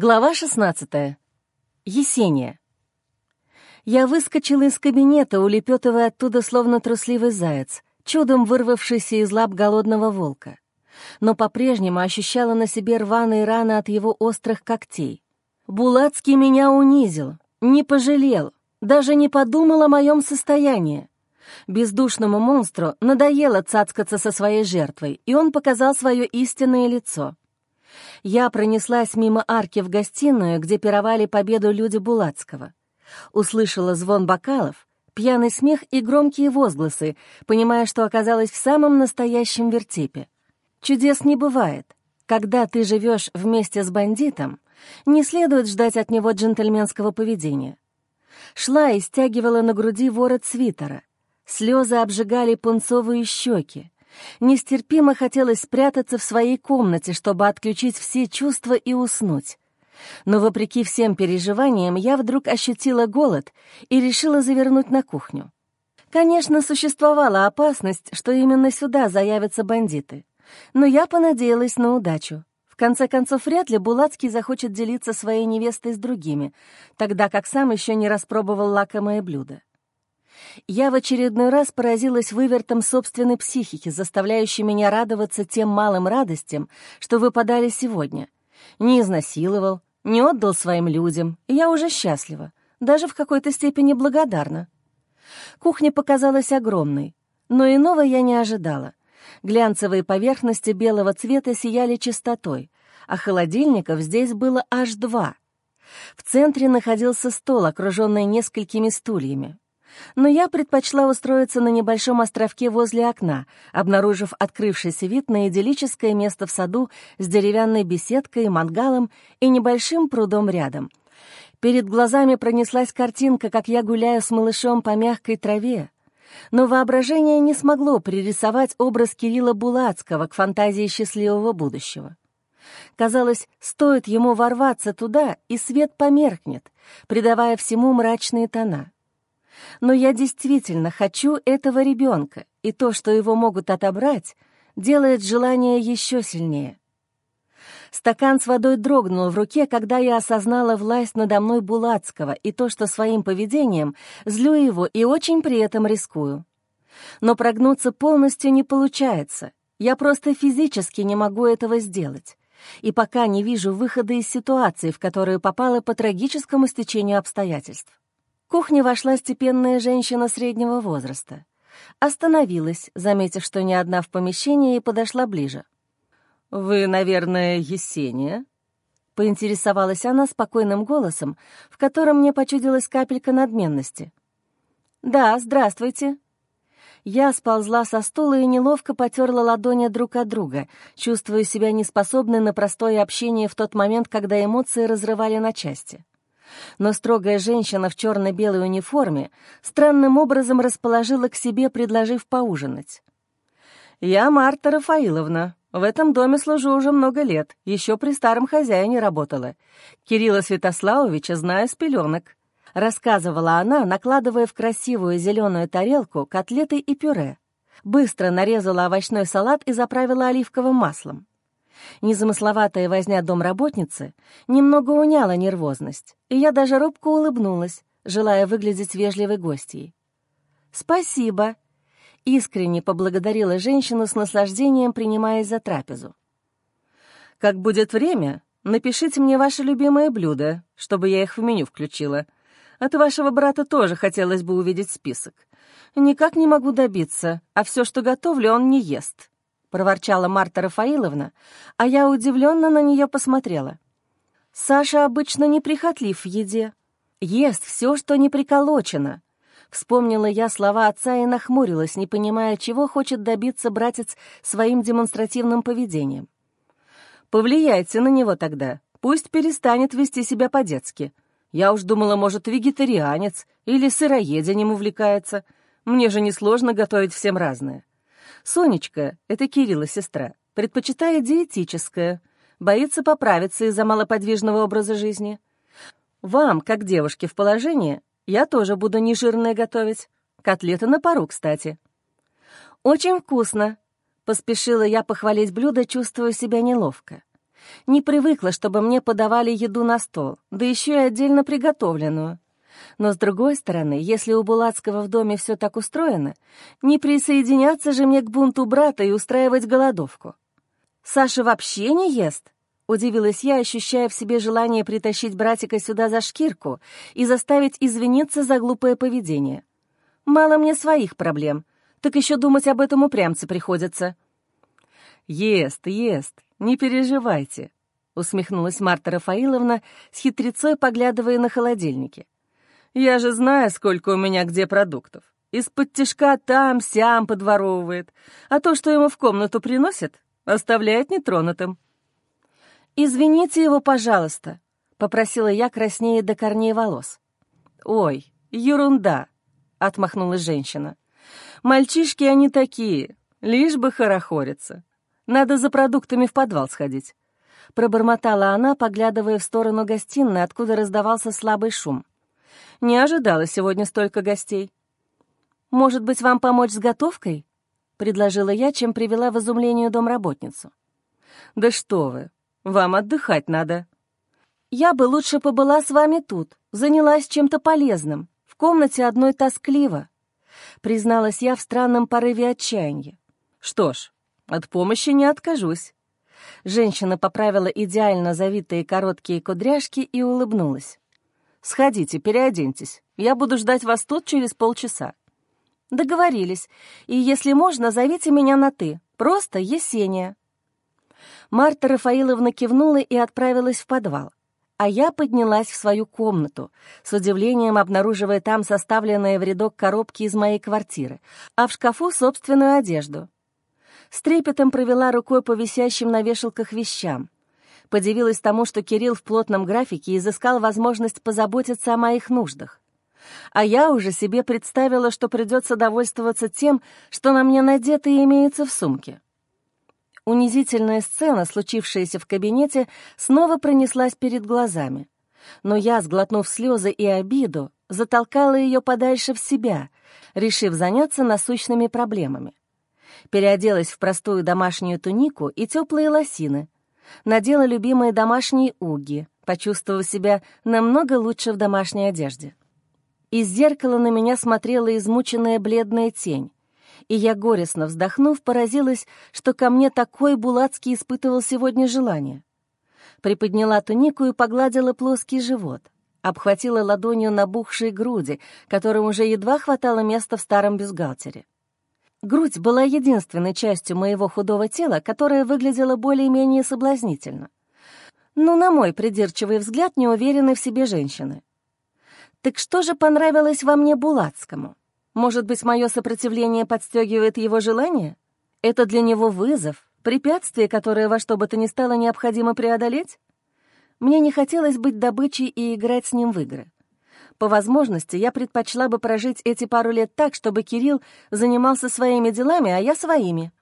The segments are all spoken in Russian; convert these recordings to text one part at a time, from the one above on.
Глава 16. Есения. Я выскочила из кабинета, улепетывая оттуда словно трусливый заяц, чудом вырвавшийся из лап голодного волка. Но по-прежнему ощущала на себе рваные раны от его острых когтей. Булацкий меня унизил, не пожалел, даже не подумал о моем состоянии. Бездушному монстру надоело цацкаться со своей жертвой, и он показал свое истинное лицо — я пронеслась мимо арки в гостиную, где пировали победу люди Булацкого. Услышала звон бокалов, пьяный смех и громкие возгласы, понимая, что оказалась в самом настоящем вертепе. Чудес не бывает. Когда ты живешь вместе с бандитом, не следует ждать от него джентльменского поведения. Шла и стягивала на груди ворот свитера. Слезы обжигали пунцовые щеки. Нестерпимо хотелось спрятаться в своей комнате, чтобы отключить все чувства и уснуть. Но вопреки всем переживаниям я вдруг ощутила голод и решила завернуть на кухню. Конечно, существовала опасность, что именно сюда заявятся бандиты. Но я понадеялась на удачу. В конце концов, вряд ли Булацкий захочет делиться своей невестой с другими, тогда как сам еще не распробовал лакомое блюдо. Я в очередной раз поразилась вывертом собственной психики, заставляющей меня радоваться тем малым радостям, что выпадали сегодня. Не изнасиловал, не отдал своим людям, и я уже счастлива, даже в какой-то степени благодарна. Кухня показалась огромной, но иного я не ожидала. Глянцевые поверхности белого цвета сияли чистотой, а холодильников здесь было аж два. В центре находился стол, окруженный несколькими стульями но я предпочла устроиться на небольшом островке возле окна, обнаружив открывшийся вид на идиллическое место в саду с деревянной беседкой, мангалом и небольшим прудом рядом. Перед глазами пронеслась картинка, как я гуляю с малышом по мягкой траве. Но воображение не смогло пририсовать образ Кирилла Булацкого к фантазии счастливого будущего. Казалось, стоит ему ворваться туда, и свет померкнет, придавая всему мрачные тона. Но я действительно хочу этого ребенка, и то, что его могут отобрать, делает желание еще сильнее. Стакан с водой дрогнул в руке, когда я осознала власть надо мной Булацкого и то, что своим поведением злю его и очень при этом рискую. Но прогнуться полностью не получается. Я просто физически не могу этого сделать. И пока не вижу выхода из ситуации, в которую попала по трагическому стечению обстоятельств кухне вошла степенная женщина среднего возраста. Остановилась, заметив, что не одна в помещении, и подошла ближе. «Вы, наверное, Есения?» Поинтересовалась она спокойным голосом, в котором мне почудилась капелька надменности. «Да, здравствуйте». Я сползла со стула и неловко потерла ладони друг от друга, чувствуя себя неспособной на простое общение в тот момент, когда эмоции разрывали на части но строгая женщина в черно-белой униформе странным образом расположила к себе, предложив поужинать. «Я Марта Рафаиловна. В этом доме служу уже много лет, еще при старом хозяине работала. Кирилла Святославовича знаю с пеленок», — рассказывала она, накладывая в красивую зеленую тарелку котлеты и пюре. Быстро нарезала овощной салат и заправила оливковым маслом. Незамысловатая возня домработницы немного уняла нервозность, и я даже робко улыбнулась, желая выглядеть вежливой гостьей. «Спасибо!» — искренне поблагодарила женщину с наслаждением, принимаясь за трапезу. «Как будет время, напишите мне ваши любимые блюда, чтобы я их в меню включила. От вашего брата тоже хотелось бы увидеть список. Никак не могу добиться, а все, что готовлю, он не ест». — проворчала Марта Рафаиловна, а я удивленно на нее посмотрела. «Саша обычно неприхотлив в еде. Ест все, что не приколочено». Вспомнила я слова отца и нахмурилась, не понимая, чего хочет добиться братец своим демонстративным поведением. «Повлияйте на него тогда. Пусть перестанет вести себя по-детски. Я уж думала, может, вегетарианец или сыроедением увлекается. Мне же несложно готовить всем разное». Сонечка, это Кирилла сестра, предпочитает диетическое, боится поправиться из-за малоподвижного образа жизни. Вам, как девушке в положении, я тоже буду нежирное готовить. Котлеты на пару, кстати. Очень вкусно. Поспешила я похвалить блюдо, чувствуя себя неловко. Не привыкла, чтобы мне подавали еду на стол, да еще и отдельно приготовленную. Но, с другой стороны, если у Булацкого в доме все так устроено, не присоединяться же мне к бунту брата и устраивать голодовку. «Саша вообще не ест?» — удивилась я, ощущая в себе желание притащить братика сюда за шкирку и заставить извиниться за глупое поведение. «Мало мне своих проблем, так еще думать об этом упрямце приходится». «Ест, ест, не переживайте», — усмехнулась Марта Рафаиловна с хитрецой, поглядывая на холодильники. «Я же знаю, сколько у меня где продуктов. Из-под тишка там-сям подворовывает, а то, что ему в комнату приносят, оставляет нетронутым». «Извините его, пожалуйста», — попросила я краснее до корней волос. «Ой, ерунда», — отмахнулась женщина. «Мальчишки они такие, лишь бы хорохориться. Надо за продуктами в подвал сходить». Пробормотала она, поглядывая в сторону гостиной, откуда раздавался слабый шум. «Не ожидала сегодня столько гостей». «Может быть, вам помочь с готовкой?» — предложила я, чем привела в изумление домработницу. «Да что вы, вам отдыхать надо». «Я бы лучше побыла с вами тут, занялась чем-то полезным. В комнате одной тоскливо», — призналась я в странном порыве отчаяния. «Что ж, от помощи не откажусь». Женщина поправила идеально завитые короткие кудряшки и улыбнулась. «Сходите, переоденьтесь. Я буду ждать вас тут через полчаса». «Договорились. И если можно, зовите меня на «ты». Просто Есения». Марта Рафаиловна кивнула и отправилась в подвал. А я поднялась в свою комнату, с удивлением обнаруживая там составленные в рядок коробки из моей квартиры, а в шкафу собственную одежду. С трепетом провела рукой по висящим на вешалках вещам. Подивилась тому, что Кирилл в плотном графике изыскал возможность позаботиться о моих нуждах. А я уже себе представила, что придется довольствоваться тем, что на мне надето и имеется в сумке. Унизительная сцена, случившаяся в кабинете, снова пронеслась перед глазами. Но я, сглотнув слезы и обиду, затолкала ее подальше в себя, решив заняться насущными проблемами переоделась в простую домашнюю тунику и теплые лосины, надела любимые домашние уги, почувствовав себя намного лучше в домашней одежде. Из зеркала на меня смотрела измученная бледная тень, и я, горестно вздохнув, поразилась, что ко мне такой Булацкий испытывал сегодня желание. Приподняла тунику и погладила плоский живот, обхватила ладонью набухшие груди, которым уже едва хватало места в старом бюстгальтере. Грудь была единственной частью моего худого тела, которая выглядела более-менее соблазнительно. Но, на мой придирчивый взгляд, неуверенной в себе женщины. Так что же понравилось во мне Булацкому? Может быть, мое сопротивление подстегивает его желание? Это для него вызов, препятствие, которое во что бы то ни стало необходимо преодолеть? Мне не хотелось быть добычей и играть с ним в игры. По возможности, я предпочла бы прожить эти пару лет так, чтобы Кирилл занимался своими делами, а я своими.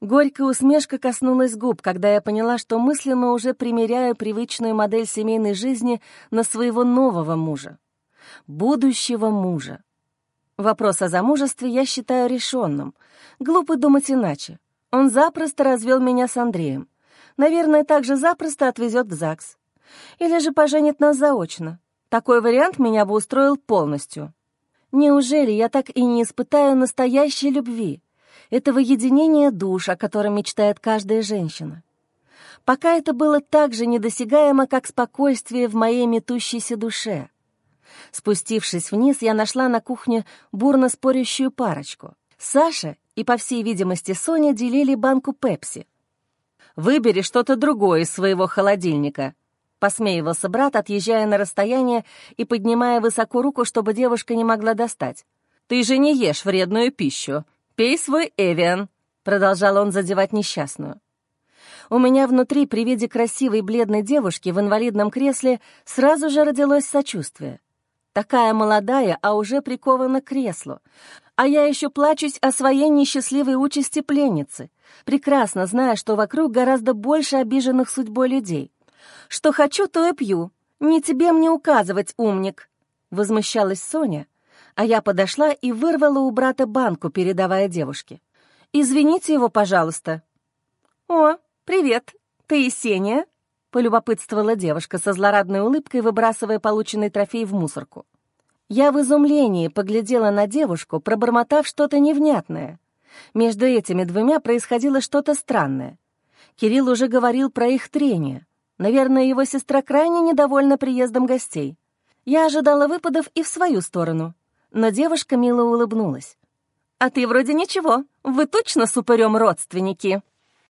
Горькая усмешка коснулась губ, когда я поняла, что мысленно уже примеряю привычную модель семейной жизни на своего нового мужа. Будущего мужа. Вопрос о замужестве я считаю решенным. Глупо думать иначе. Он запросто развел меня с Андреем. Наверное, также запросто отвезет в ЗАГС. Или же поженит нас заочно. Такой вариант меня бы устроил полностью. Неужели я так и не испытаю настоящей любви, этого единения душ, о котором мечтает каждая женщина? Пока это было так же недосягаемо, как спокойствие в моей метущейся душе. Спустившись вниз, я нашла на кухне бурно спорящую парочку. Саша и, по всей видимости, Соня делили банку пепси. «Выбери что-то другое из своего холодильника», Посмеивался брат, отъезжая на расстояние и поднимая высоко руку, чтобы девушка не могла достать. «Ты же не ешь вредную пищу. Пей свой Эвиан», — продолжал он задевать несчастную. У меня внутри при виде красивой бледной девушки в инвалидном кресле сразу же родилось сочувствие. Такая молодая, а уже прикована к креслу. А я еще плачусь о своей несчастливой участи пленницы, прекрасно зная, что вокруг гораздо больше обиженных судьбой людей. Что хочу, то и пью. Не тебе мне указывать, умник!» Возмущалась Соня, а я подошла и вырвала у брата банку, передавая девушке. «Извините его, пожалуйста». «О, привет! ты Есения?» — полюбопытствовала девушка со злорадной улыбкой, выбрасывая полученный трофей в мусорку. Я в изумлении поглядела на девушку, пробормотав что-то невнятное. Между этими двумя происходило что-то странное. Кирилл уже говорил про их трение. Наверное, его сестра крайне недовольна приездом гостей. Я ожидала выпадов и в свою сторону, но девушка мило улыбнулась. «А ты вроде ничего, вы точно с упырем родственники?»